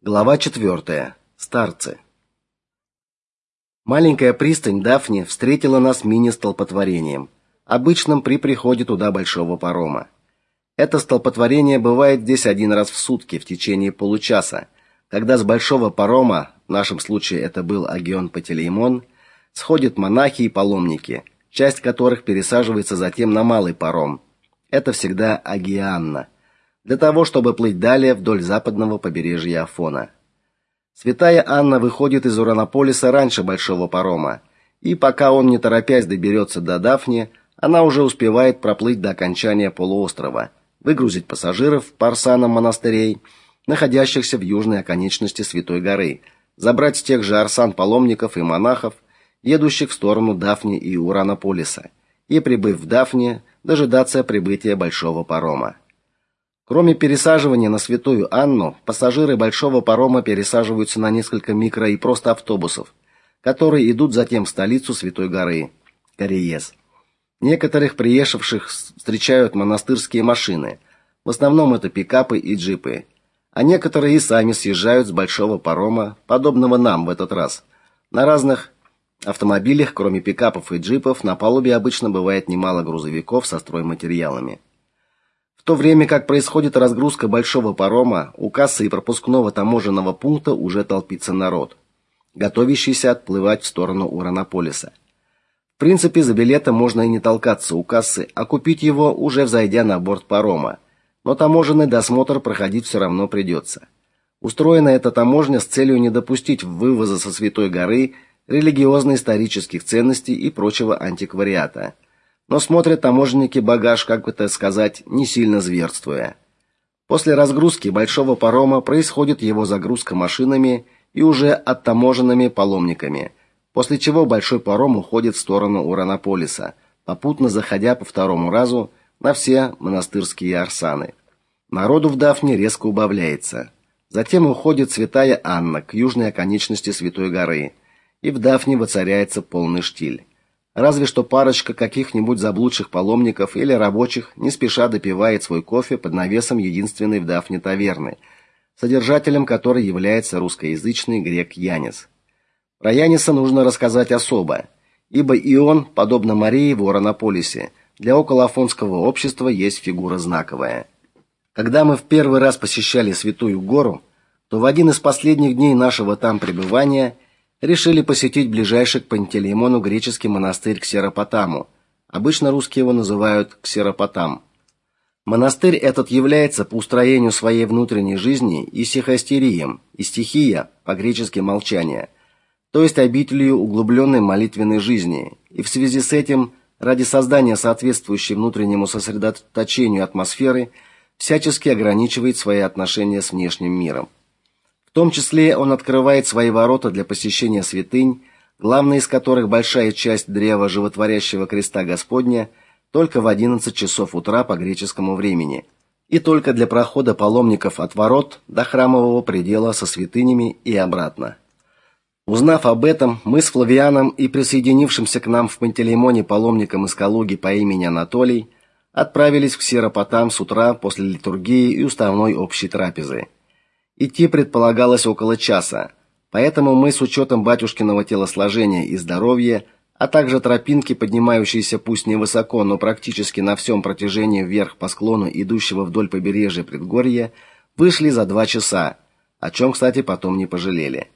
Глава 4. Старцы. Маленькая пристань Дафни встретила нас мини-столпотворением, обычным при приходе туда большого парома. Это столпотворение бывает здесь один раз в сутки в течение получаса, когда с большого парома, в нашем случае это был Агион Пателеймон, сходят монахи и паломники, часть которых пересаживается затем на малый паром. Это всегда Агианна – для того, чтобы плыть далее вдоль западного побережья Афона. Святая Анна выходит из Уранополиса раньше большого парома, и пока он не торопясь доберется до Дафни, она уже успевает проплыть до окончания полуострова, выгрузить пассажиров парсанам монастырей, находящихся в южной оконечности Святой горы, забрать с тех же арсан паломников и монахов, едущих в сторону Дафни и Уранополиса, и прибыв в Дафни, дожидаться прибытия большого парома. Кроме пересаживания на Святую Анну, пассажиры большого парома пересаживаются на несколько микро и просто автобусов, которые идут затем в столицу Святой горы Кариес. Некоторых приехавших встречают монастырские машины. В основном это пикапы и джипы. А некоторые и сами съезжают с большого парома, подобного нам в этот раз. На разных автомобилях, кроме пикапов и джипов, на палубе обычно бывает немало грузовиков со стройматериалами то время как происходит разгрузка большого парома, у кассы и пропускного таможенного пункта уже толпится народ, готовящийся отплывать в сторону Уранополиса. В принципе, за билетом можно и не толкаться у кассы, а купить его уже взойдя на борт парома. Но таможенный досмотр проходить все равно придется. Устроена эта таможня с целью не допустить вывоза со Святой горы религиозно-исторических ценностей и прочего антиквариата – но смотрят таможенники багаж, как бы это сказать, не сильно зверствуя. После разгрузки большого парома происходит его загрузка машинами и уже оттаможенными паломниками, после чего большой паром уходит в сторону Уранополиса, попутно заходя по второму разу на все монастырские арсаны. Народу в Дафне резко убавляется. Затем уходит Святая Анна к южной оконечности Святой горы, и в Дафне воцаряется полный штиль. Разве что парочка каких-нибудь заблудших паломников или рабочих не спеша допивает свой кофе под навесом единственной в Дафне таверны, содержателем которой является русскоязычный грек Янис. Про Яниса нужно рассказать особо, ибо и он, подобно Марии в Уранополисе, для околоафонского общества есть фигура знаковая. Когда мы в первый раз посещали Святую гору, то в один из последних дней нашего там пребывания – решили посетить ближайший к Пантелеймону греческий монастырь Ксеропотаму. Обычно русские его называют Ксеропотам. Монастырь этот является по устроению своей внутренней жизни исихастерием, и стихия, по-гречески молчание, то есть обителью углубленной молитвенной жизни, и в связи с этим, ради создания соответствующей внутреннему сосредоточению атмосферы, всячески ограничивает свои отношения с внешним миром. Том числе он открывает свои ворота для посещения святынь, главная из которых большая часть древа животворящего креста Господня только в 11 часов утра по греческому времени, и только для прохода паломников от ворот до храмового предела со святынями и обратно. Узнав об этом, мы с Флавианом и присоединившимся к нам в Пантелеймоне паломником из Калуги по имени Анатолий отправились в Ксеропотам с утра после литургии и уставной общей трапезы. Идти предполагалось около часа, поэтому мы с учетом батюшкиного телосложения и здоровья, а также тропинки, поднимающейся пусть не высоко, но практически на всем протяжении вверх по склону, идущего вдоль побережья предгорья, вышли за два часа, о чем, кстати, потом не пожалели.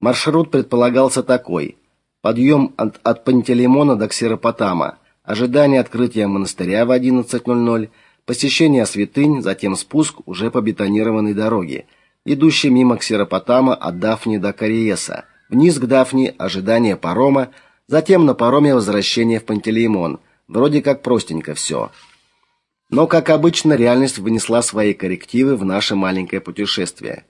Маршрут предполагался такой: подъем от, от Пантелеймона до Ксеропотама, ожидание открытия монастыря в 11:00 посещение святынь, затем спуск уже по бетонированной дороге, идущей мимо Ксеропотама от Дафни до Кариеса, вниз к Дафни, ожидание парома, затем на пароме возвращение в Пантелеймон. Вроде как простенько все. Но, как обычно, реальность внесла свои коррективы в наше маленькое путешествие.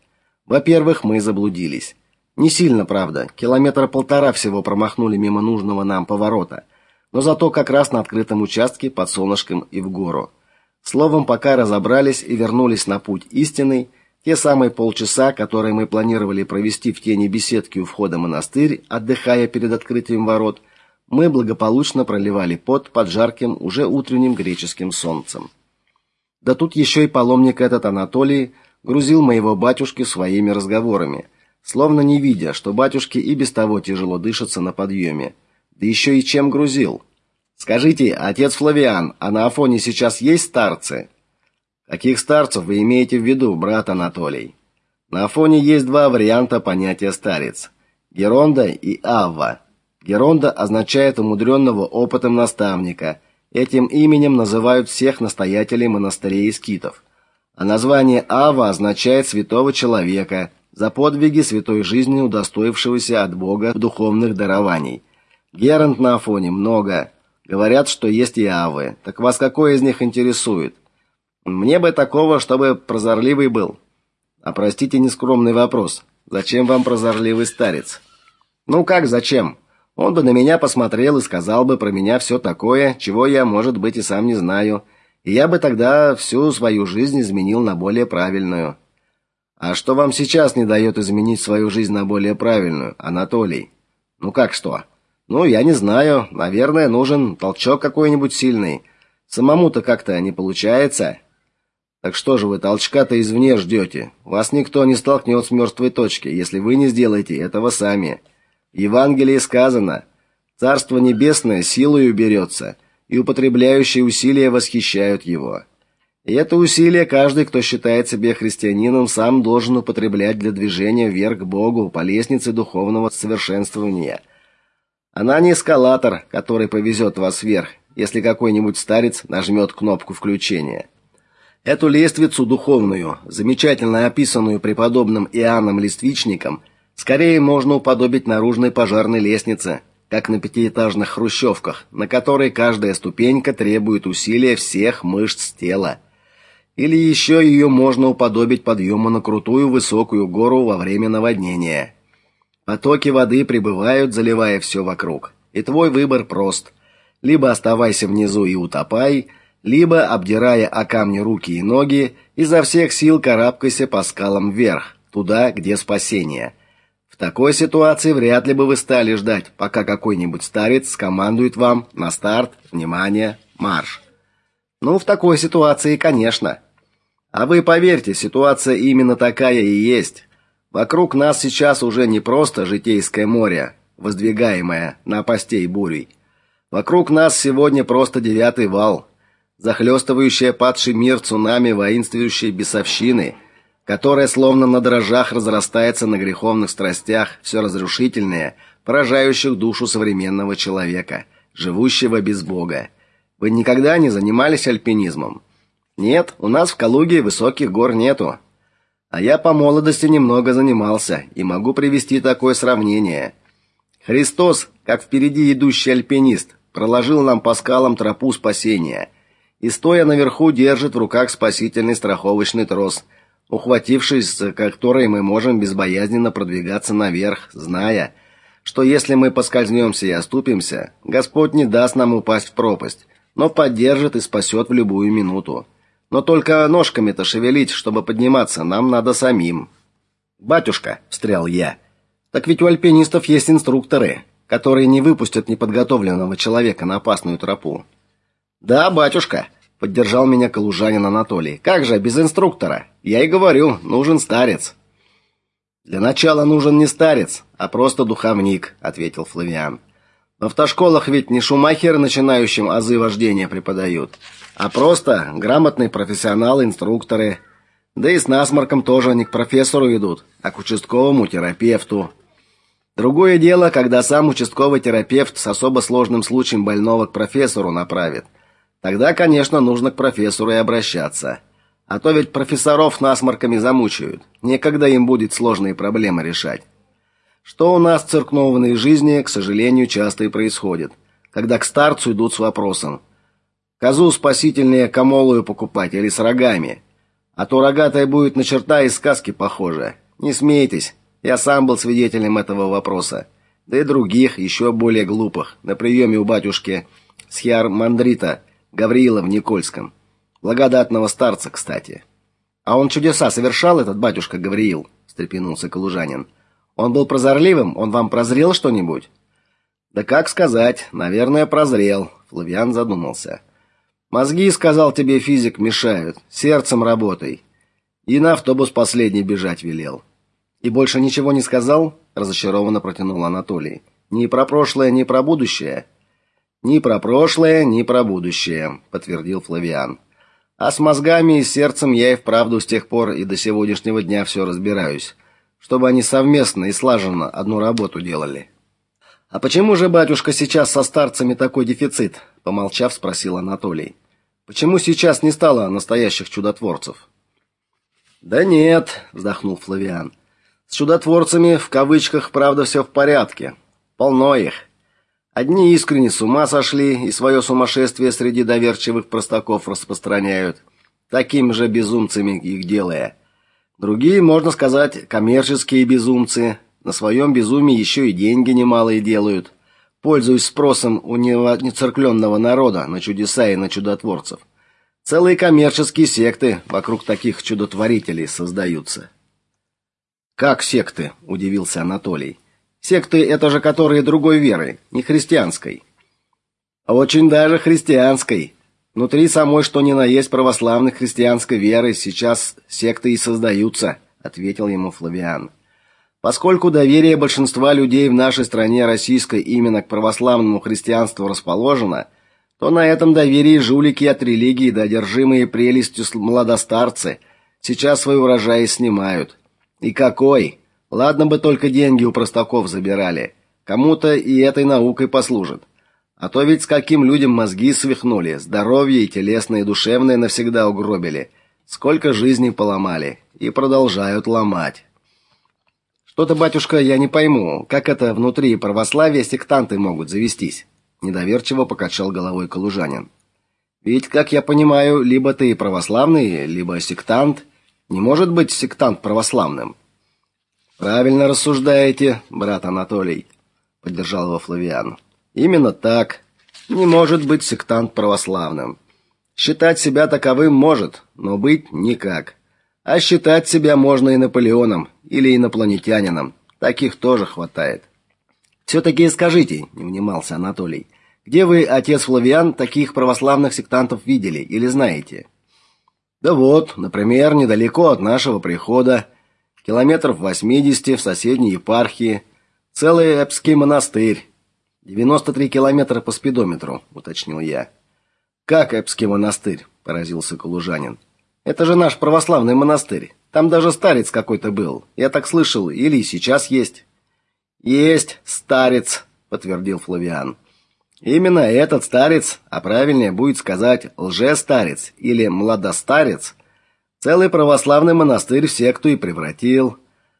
Во-первых, мы заблудились. Не сильно, правда. Километра полтора всего промахнули мимо нужного нам поворота. Но зато как раз на открытом участке под солнышком и в гору. Словом, пока разобрались и вернулись на путь истинный, те самые полчаса, которые мы планировали провести в тени беседки у входа в монастырь, отдыхая перед открытием ворот, мы благополучно проливали пот под жарким, уже утренним греческим солнцем. Да тут еще и паломник этот Анатолий грузил моего батюшки своими разговорами, словно не видя, что батюшке и без того тяжело дышится на подъеме. Да еще и чем грузил. Скажите, отец Флавиан, а на Афоне сейчас есть старцы? Каких старцев вы имеете в виду, брат Анатолий? На Афоне есть два варианта понятия старец: Геронда и Авва. Геронда означает умудренного опытом наставника. Этим именем называют всех настоятелей монастырей и скитов. А название Ава означает святого человека, за подвиги святой жизни удостоившегося от Бога духовных дарований. Геронд на Афоне много. Говорят, что есть и Авы. Так вас какой из них интересует? Мне бы такого, чтобы прозорливый был. А простите нескромный вопрос. Зачем вам прозорливый старец? Ну как зачем? Он бы на меня посмотрел и сказал бы про меня все такое, чего я, может быть, и сам не знаю. И я бы тогда всю свою жизнь изменил на более правильную. А что вам сейчас не дает изменить свою жизнь на более правильную, Анатолий? Ну как что? Ну, я не знаю. Наверное, нужен толчок какой-нибудь сильный. Самому-то как-то не получается. Так что же вы толчка-то извне ждете? Вас никто не столкнет с мертвой точки, если вы не сделаете этого сами. В Евангелии сказано: Царство небесное силою берется, и употребляющие усилия восхищают его. И это усилие каждый, кто считает себя христианином, сам должен употреблять для движения вверх к Богу по лестнице духовного совершенствования. Она не эскалатор, который повезет вас вверх, если какой-нибудь старец нажмет кнопку включения. Эту лестницу духовную, замечательно описанную преподобным Иоанном Листвичником, скорее можно уподобить наружной пожарной лестнице, как на пятиэтажных хрущевках, на которой каждая ступенька требует усилия всех мышц тела. Или еще ее можно уподобить подъему на крутую высокую гору во время наводнения. Потоки воды прибывают, заливая все вокруг. И твой выбор прост: либо оставайся внизу и утопай, либо, обдирая о камни руки и ноги, изо всех сил карабкайся по скалам вверх, туда, где спасение. В такой ситуации вряд ли бы вы стали ждать, пока какой-нибудь старец скомандует вам на старт, внимание, марш. Ну, в такой ситуации, конечно. А вы поверьте, ситуация именно такая и есть. Вокруг нас сейчас уже не просто житейское море, воздвигаемое на постей бурей. Вокруг нас сегодня просто девятый вал, захлестывающая падший мир цунами воинствующей бесовщины, которая словно на дрожжах разрастается на греховных страстях, все разрушительное, поражающих душу современного человека, живущего без Бога. Вы никогда не занимались альпинизмом? Нет, у нас в Калуге высоких гор нету. А я по молодости немного занимался и могу привести такое сравнение. Христос, как впереди идущий альпинист, проложил нам по скалам тропу спасения – и стоя наверху держит в руках спасительный страховочный трос, ухватившись за который мы можем безбоязненно продвигаться наверх, зная, что если мы поскользнемся и оступимся, Господь не даст нам упасть в пропасть, но поддержит и спасет в любую минуту. Но только ножками-то шевелить, чтобы подниматься, нам надо самим. Батюшка, встрял я. Так ведь у альпинистов есть инструкторы, которые не выпустят неподготовленного человека на опасную тропу. Да, батюшка, поддержал меня калужанин Анатолий. Как же без инструктора? Я и говорю, нужен старец. Для начала нужен не старец, а просто духовник, ответил Флавиан. В автошколах ведь не шумахеры начинающим азы вождения преподают, а просто грамотные профессионалы-инструкторы. Да и с насморком тоже не к профессору идут, а к участковому терапевту. Другое дело, когда сам участковый терапевт с особо сложным случаем больного к профессору направит – Тогда, конечно, нужно к профессору и обращаться. А то ведь профессоров насморками замучают. Некогда им будет сложные проблемы решать. Что у нас в церковной жизни, к сожалению, часто и происходит. Когда к старцу идут с вопросом: козу спасительнее камолую покупать или с рогами? А то рогатая будет на черта из сказки похожа. Не смейтесь, я сам был свидетелем этого вопроса. Да и других, еще более глупых, на приеме у батюшки Схиар Мандрита Гавриила в Никольском. Благодатного старца, кстати. А он чудеса совершал этот батюшка Гавриил, встрепенулся Калужанин. Он был прозорливым, он вам прозрел что-нибудь? Да как сказать, наверное, прозрел, Флавиан задумался. Мозги, сказал тебе физик, мешают, сердцем работай. И на автобус последний бежать велел. И больше ничего не сказал? разочарованно протянул Анатолий. Ни про прошлое, ни про будущее. Ни про прошлое, ни про будущее, подтвердил Флавиан. А с мозгами и сердцем я и вправду с тех пор и до сегодняшнего дня все разбираюсь, чтобы они совместно и слаженно одну работу делали. А почему же, батюшка, сейчас со старцами такой дефицит? помолчав, спросил Анатолий. Почему сейчас не стало настоящих чудотворцев? Да нет, вздохнул Флавиан. С чудотворцами в кавычках, правда, все в порядке. Полно их. Одни искренне с ума сошли и свое сумасшествие среди доверчивых простаков распространяют, такими же безумцами их делая. Другие, можно сказать, коммерческие безумцы, на своем безумии еще и деньги немалые делают, пользуясь спросом у нецеркленного народа на чудеса и на чудотворцев. Целые коммерческие секты вокруг таких чудотворителей создаются. Как секты? удивился Анатолий. Секты это же которые другой веры, не христианской. Очень даже христианской. Внутри самой что ни на есть православной христианской веры сейчас секты и создаются, ответил ему Флавиан. Поскольку доверие большинства людей в нашей стране российской именно к православному христианству расположено, то на этом доверии жулики от религии да одержимые прелестью младостарцы сейчас свой урожай снимают. И какой? Ладно бы только деньги у простаков забирали. Кому-то и этой наукой послужит. А то ведь с каким людям мозги свихнули, здоровье и телесное, и душевное навсегда угробили. Сколько жизней поломали и продолжают ломать. Что-то, батюшка, я не пойму, как это внутри православия сектанты могут завестись? Недоверчиво покачал головой Калужанин. Ведь, как я понимаю, либо ты православный, либо сектант, не может быть сектант православным. Правильно рассуждаете, брат Анатолий, поддержал его Флавиан. Именно так. Не может быть сектант православным. Считать себя таковым может, но быть никак. А считать себя можно и Наполеоном или инопланетянином. Таких тоже хватает. все таки скажите, не внимался Анатолий. Где вы, отец Флавиан, таких православных сектантов видели или знаете? Да вот, например, недалеко от нашего прихода, километров 80 в соседней епархии, целый Эпский монастырь. 93 километра по спидометру, уточнил я. Как Эпский монастырь? поразился Калужанин. Это же наш православный монастырь. Там даже старец какой-то был. Я так слышал, или сейчас есть. Есть старец, подтвердил Флавиан. Именно этот старец, а правильнее будет сказать лжестарец или младостарец, целый православный монастырь в секту и превратил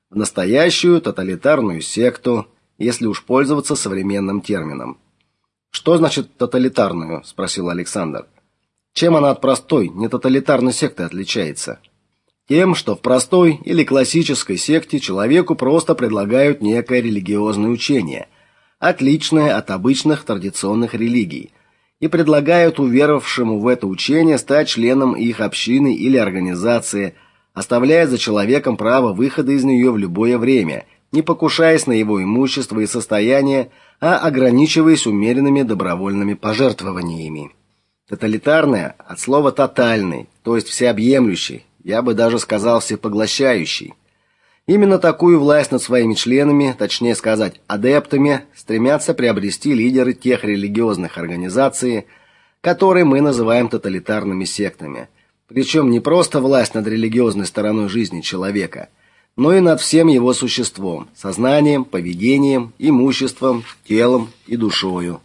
в настоящую тоталитарную секту, если уж пользоваться современным термином. Что значит тоталитарную, спросил Александр. Чем она от простой, нетоталитарной секты отличается? Тем, что в простой или классической секте человеку просто предлагают некое религиозное учение – отличное от обычных традиционных религий, и предлагают уверовавшему в это учение стать членом их общины или организации, оставляя за человеком право выхода из нее в любое время, не покушаясь на его имущество и состояние, а ограничиваясь умеренными добровольными пожертвованиями. Тоталитарное от слова тотальный, то есть всеобъемлющий, я бы даже сказал всепоглощающий. Именно такую власть над своими членами, точнее сказать, адептами, стремятся приобрести лидеры тех религиозных организаций, которые мы называем тоталитарными сектами. Причем не просто власть над религиозной стороной жизни человека, но и над всем его существом, сознанием, поведением, имуществом, телом и душою.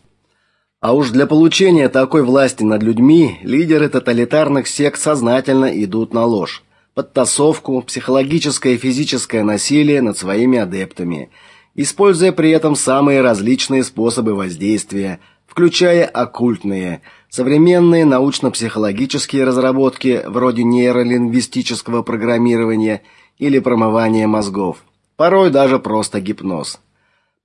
А уж для получения такой власти над людьми лидеры тоталитарных сект сознательно идут на ложь подтасовку, психологическое и физическое насилие над своими адептами, используя при этом самые различные способы воздействия, включая оккультные, современные научно-психологические разработки вроде нейролингвистического программирования или промывания мозгов, порой даже просто гипноз.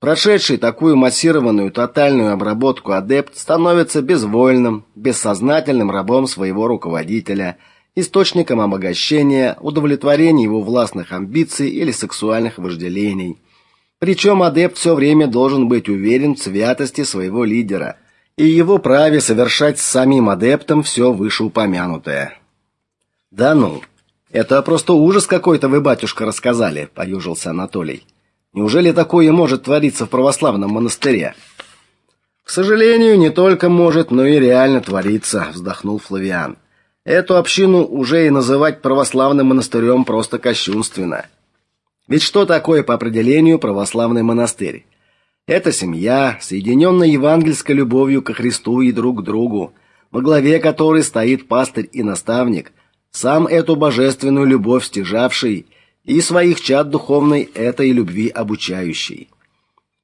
Прошедший такую массированную тотальную обработку адепт становится безвольным, бессознательным рабом своего руководителя – источником обогащения, удовлетворения его властных амбиций или сексуальных вожделений. Причем адепт все время должен быть уверен в святости своего лидера и его праве совершать с самим адептом все вышеупомянутое. Да ну. Это просто ужас какой-то вы, батюшка, рассказали, поюжился Анатолий. Неужели такое может твориться в православном монастыре? К сожалению, не только может, но и реально творится, вздохнул Флавиан. Эту общину уже и называть православным монастырем просто кощунственно. Ведь что такое по определению православный монастырь? Это семья, соединенная евангельской любовью ко Христу и друг к другу, во главе которой стоит пастырь и наставник, сам эту божественную любовь стяжавший и своих чад духовной этой любви обучающий.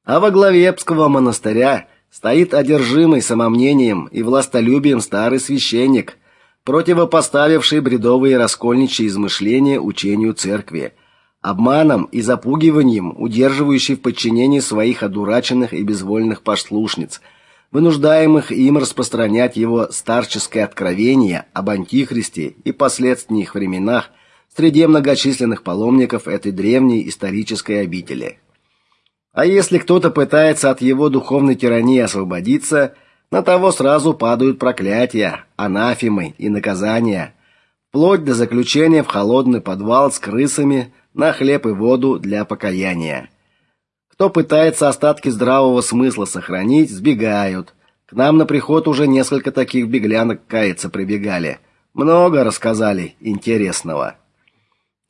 А во главе Эпского монастыря стоит одержимый самомнением и властолюбием старый священник, противопоставивший бредовые раскольничьи измышления учению церкви, обманом и запугиванием удерживающий в подчинении своих одураченных и безвольных послушниц – вынуждаемых им распространять его старческое откровение об антихристе и последних временах среди многочисленных паломников этой древней исторической обители. А если кто-то пытается от его духовной тирании освободиться, на того сразу падают проклятия, анафемы и наказания, вплоть до заключения в холодный подвал с крысами на хлеб и воду для покаяния. Кто пытается остатки здравого смысла сохранить, сбегают. К нам на приход уже несколько таких беглянок каяться прибегали. Много рассказали интересного.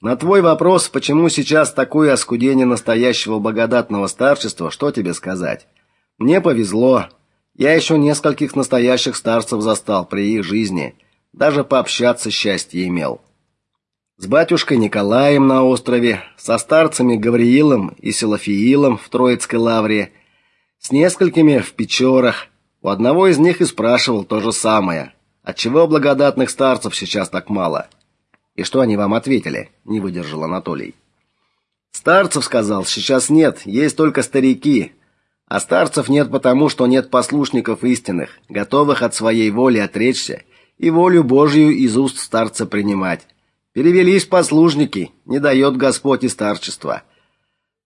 На твой вопрос, почему сейчас такое оскудение настоящего благодатного старчества, что тебе сказать? Мне повезло. Я еще нескольких настоящих старцев застал при их жизни. Даже пообщаться счастье имел с батюшкой Николаем на острове, со старцами Гавриилом и Силафиилом в Троицкой лавре, с несколькими в Печорах. У одного из них и спрашивал то же самое. Отчего благодатных старцев сейчас так мало? И что они вам ответили? Не выдержал Анатолий. Старцев сказал, сейчас нет, есть только старики. А старцев нет потому, что нет послушников истинных, готовых от своей воли отречься и волю Божью из уст старца принимать. Перевелись послушники, не дает Господь и старчества.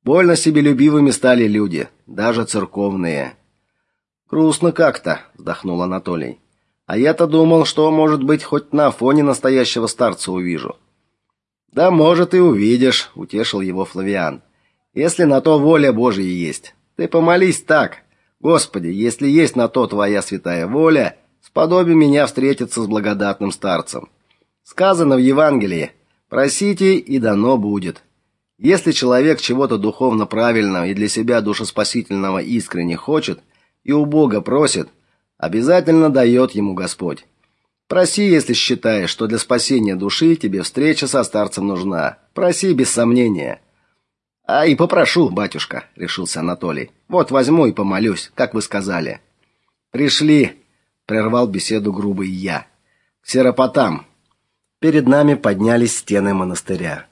Больно себелюбивыми стали люди, даже церковные. Грустно как-то, вздохнул Анатолий. А я-то думал, что, может быть, хоть на фоне настоящего старца увижу. Да, может, и увидишь, утешил его Флавиан. Если на то воля Божья есть. Ты помолись так: Господи, если есть на то твоя святая воля, сподоби меня встретиться с благодатным старцем. Сказано в Евангелии: "Просите, и дано будет". Если человек чего-то духовно правильного и для себя душеспасительного искренне хочет и у Бога просит, обязательно дает ему Господь. Проси, если считаешь, что для спасения души тебе встреча со старцем нужна. Проси без сомнения. А и попрошу, батюшка, решился Анатолий. Вот возьму и помолюсь, как вы сказали. Пришли, прервал беседу грубый я. К серопотам, Перед нами поднялись стены монастыря.